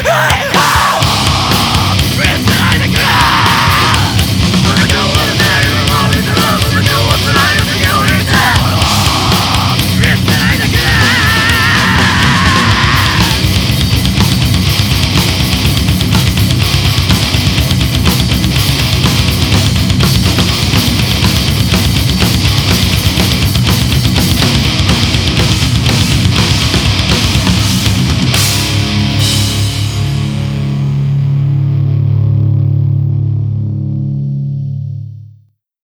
I